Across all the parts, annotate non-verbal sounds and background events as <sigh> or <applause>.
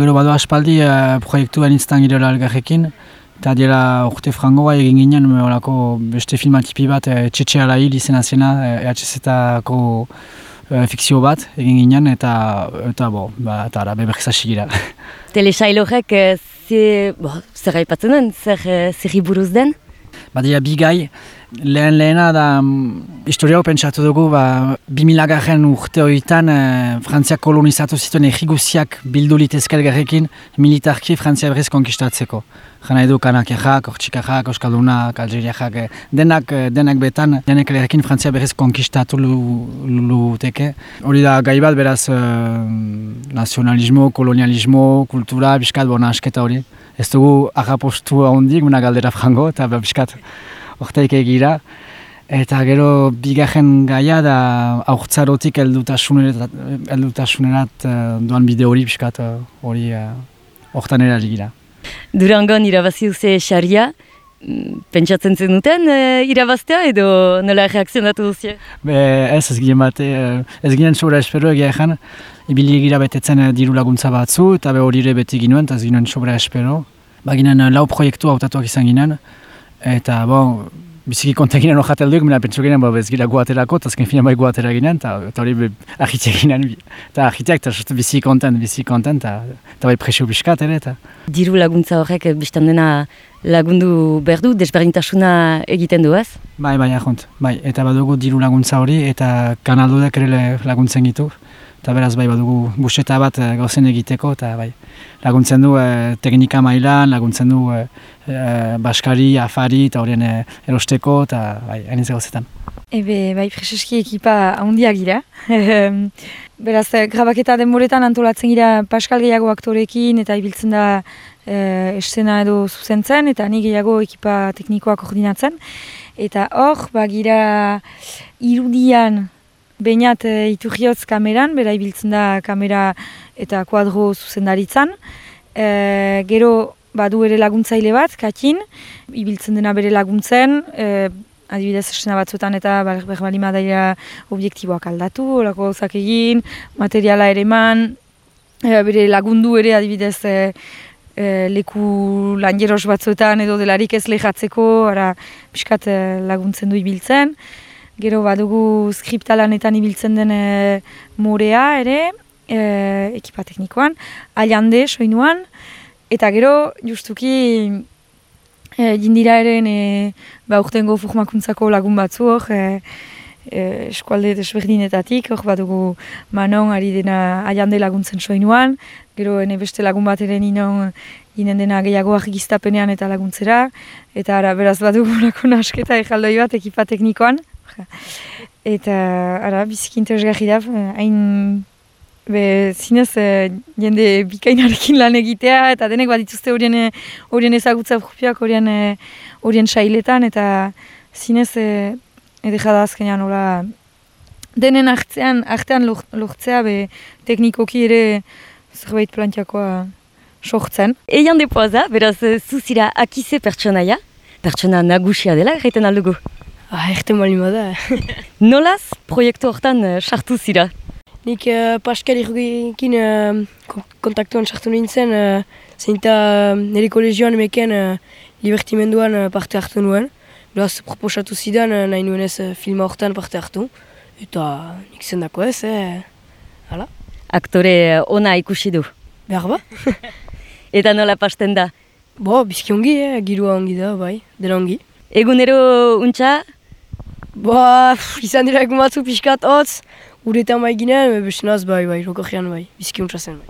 gero badu aspaldi uh, proiektu aniztan girela algarrekin, eta dira urte frangoa egin ginen, orako beste filmatipi bat, uh, Txetxe ala hil izena zena, EHZ-etako uh, fikzio bat egin ginen, eta, eta bo, ba, eta ara, beberriz gira. Telesailorek, zer haipatzen den, zer buruz den? Badia bi gai, lehen lehena da um, historia pentsatu dugu, ba, 2000 garren urte horietan e, Frantzia kolonizatu zituen egiguziak bildu litezkel garrekin militarki Frantzia berriz konkistatzeko. Jana edu kanakiak, ortsikak, oskaldunak, algeriak, e, denak, e, denak betan, denek leherekin Frantzia berriz konkistatu luteke. Hori da gai bat beraz e, nazionalismo, kolonialismo, kultura, biskat bona asketa hori ez dugu agapostu ahondik, muna galdera frango, eta babiskat orteik egira. Eta gero bigarren gaia da aurtzarotik eldutasunerat, eldutasunerat uh, duan bide hori biskat eh, hori uh, ortan eraligila. Durangon irabazi duze xaria, pentsatzen zen duten uh, irabaztea edo nola reakzionatu duzio? Be, ez ez ginen bate, ez ginen sobra espero egia ezan, ibili egira betetzen diru laguntza batzu, eta be hori ere beti ginuen, eta ez ginen sobra espero. Ba ginen lau proiektu hautatuak izan ginen, eta bon, biziki konta ginen hor jatelduik, mena pentsu ginen, bez gira guaterako, eta azken fina bai guatera ginen, eta hori ahiteak ginen, eta ahiteak, eta biziki konten, biziki konten, eta bai presio biskat ere, eta... Diru laguntza horrek, biztan dena lagundu berdu, desberdintasuna egiten du ez? Bai, bai, ahont, bai, eta badugu diru laguntza hori, eta kanaldudak ere laguntzen gitu, eta beraz bai badugu buseta bat e, gauzen egiteko eta bai laguntzen du e, teknika mailan, laguntzen du e, baskari, afari eta horien erosteko eta bai, hain gauzetan. Ebe, bai, preseski ekipa ahondiak gira. beraz, grabaketa denboretan antolatzen gira Pascal gehiago aktorekin eta ibiltzen da e, estena edo zuzentzen eta ni gehiago ekipa teknikoa koordinatzen. Eta hor, ba, gira irudian Beinat e, iturriotz kameran, bera ibiltzen da kamera eta kuadro zuzendaritzan. E, gero badu ere laguntzaile bat, kakin, ibiltzen dena bere laguntzen, e, adibidez esena batzuetan eta berbali madaila objektiboak aldatu, orako gauzak egin, materiala ere eman, e, bere lagundu ere adibidez e, e, leku lanjeros batzuetan edo delarik ez lehatzeko, ara piskat e, laguntzen du ibiltzen. Gero badugu skriptalanetan ibiltzen den e, morea ere, e, ekipa teknikoan, aliande soinuan, eta gero justuki e, jindira ere e, ba, urtengo formakuntzako lagun batzu hor, e, e, eskualde desberdinetatik, hor badugu manon ari dena aliande laguntzen soinuan, gero ene beste lagun bat ere ninon ginen dena gehiago argiztapenean eta laguntzera, eta ara, beraz badugu lako nasketa ejaldoi bat ekipa teknikoan, <laughs> Eta, ara, biziki interesgarri da, hain, be, zinez, e, jende bikainarekin lan egitea, eta denek bat dituzte horien, horien ezagutza propiak, horien, e, horien sailetan, eta zinez, e, edera da azkenean, hola, denen artean, artean lortzea, be, teknikoki ere zerbait plantiakoa sortzen. Eian depoaza, beraz, zuzira akize pertsonaia, pertsona nagusia dela, gaiten aldugu. Ah, erte mali da. <laughs> Nolaz proiektu hortan uh, sartu zira? Nik uh, Pascal irugiekin uh, kontaktuan sartu nintzen, uh, zeinta uh, nire kolegioan emeken uh, libertimenduan uh, parte hartu nuen. Beraz, proposatu zidan uh, nahi nuen uh, filma hortan parte hartu. Eta nik zendako ez, eh? Hala? Aktore ona ikusi du. Behar ba? <laughs> Eta nola pasten da? Bo, bizki ongi, eh? girua ongi da, bai, dela ongi. Egunero untxa, Ba, izan dira egun batzu pixkat hotz, uretan bai ginen, beste naz bai, bai, rokojean bai, bizki untsa zen bai.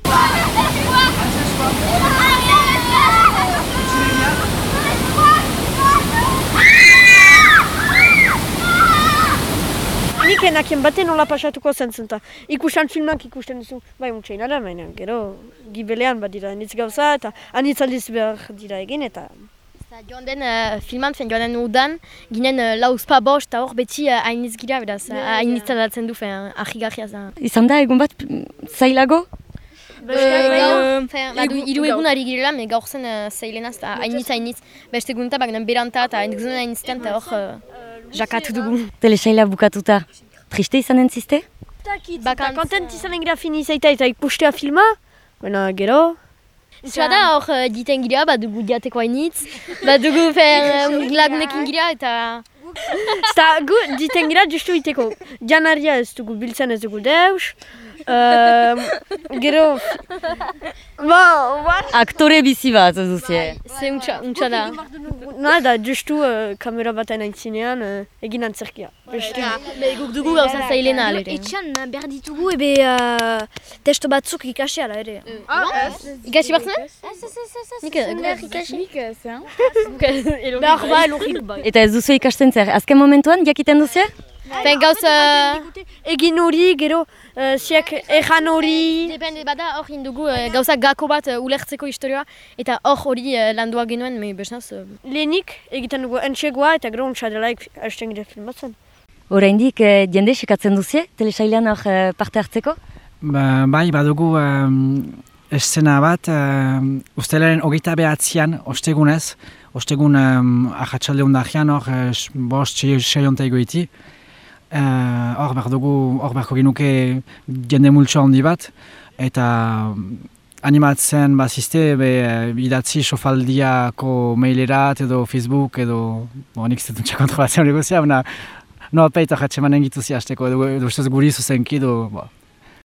Nik enakien baten nola pasatuko zen zenta. Ikusten filmak ikusten duzu, bai mutxein da, baina gero gibelean bat dira nitz gauza eta anitz aldiz behar dira egin eta Joan den uh, filman, fen joan den udan, ginen uh, lauzpa bost eta hor beti uh, hainiz gira, beraz, uh, hainiz datzen du, fen, ahi garria Izan da, egun bat, zailago? Badu, iru egun ari girela, me gaur zen uh, zeilenaz, eta hainiz hainiz, beste egun eta bagnen beranta eta hainiz zuen hainizten, eta hor uh, jakatu dugu. Tele saila bukatuta, triste izan entziste? Baka kontent izan egira finizaita eta ikustea filma, baina gero, Zua da hor uh, diten gira, bat dugu diateko hainitz, bat dugu fer um, lagunekin gira eta... Eta gu, diten gira justu iteko, janaria ez dugu biltzen ez dugu deus, um, gero, ba, what? Aktore bizi bat, duzie. Ze untsa, untsa da. Nada, justu uh, kamera baten aintzinean uh, egin antzerkia. Justu. Be, guk dugu gauza zailena alere. Etxean behar ditugu ebe uh, testo batzuk ikasi ala ere. Ikasi bartzen? Nik ez ikasi. Behar ba, elurrik bai. Eta ez duzu ikasten zer, azken momentuan jakiten duzie? Ben gauza... Egin hori, gero, uh, ziak ejan hori, Depende bada hor indugu uh, gauza gako bat uh, ulertzeko historioa eta hor hori uh, landua genuen, me besnaz... Uh, lehenik egiten dugu entxegoa eta gero untsa delaik hasten gira filmatzen. Oraindik eh, jende sekatzen duzie, telesailean hor eh, parte hartzeko? Ba, bai, badugu um, eszena bat, um, ustelaren hogeita behatzean, ostegunez, ostegun um, ahatsalde undahian hor, uh, bost, sei, sei onta egoiti. Uh, hor behar dugu, hor beharko genuke jende multso handi bat, eta um, animatzen bazizte, be, idatzi sofaldiako mailerat edo Facebook edo, bo, nik ez dut kontrolatzen hori guzia, baina no, peita jatxe manen gituzi hasteko, edo, edo ustez guri zuzenki, edo, bo,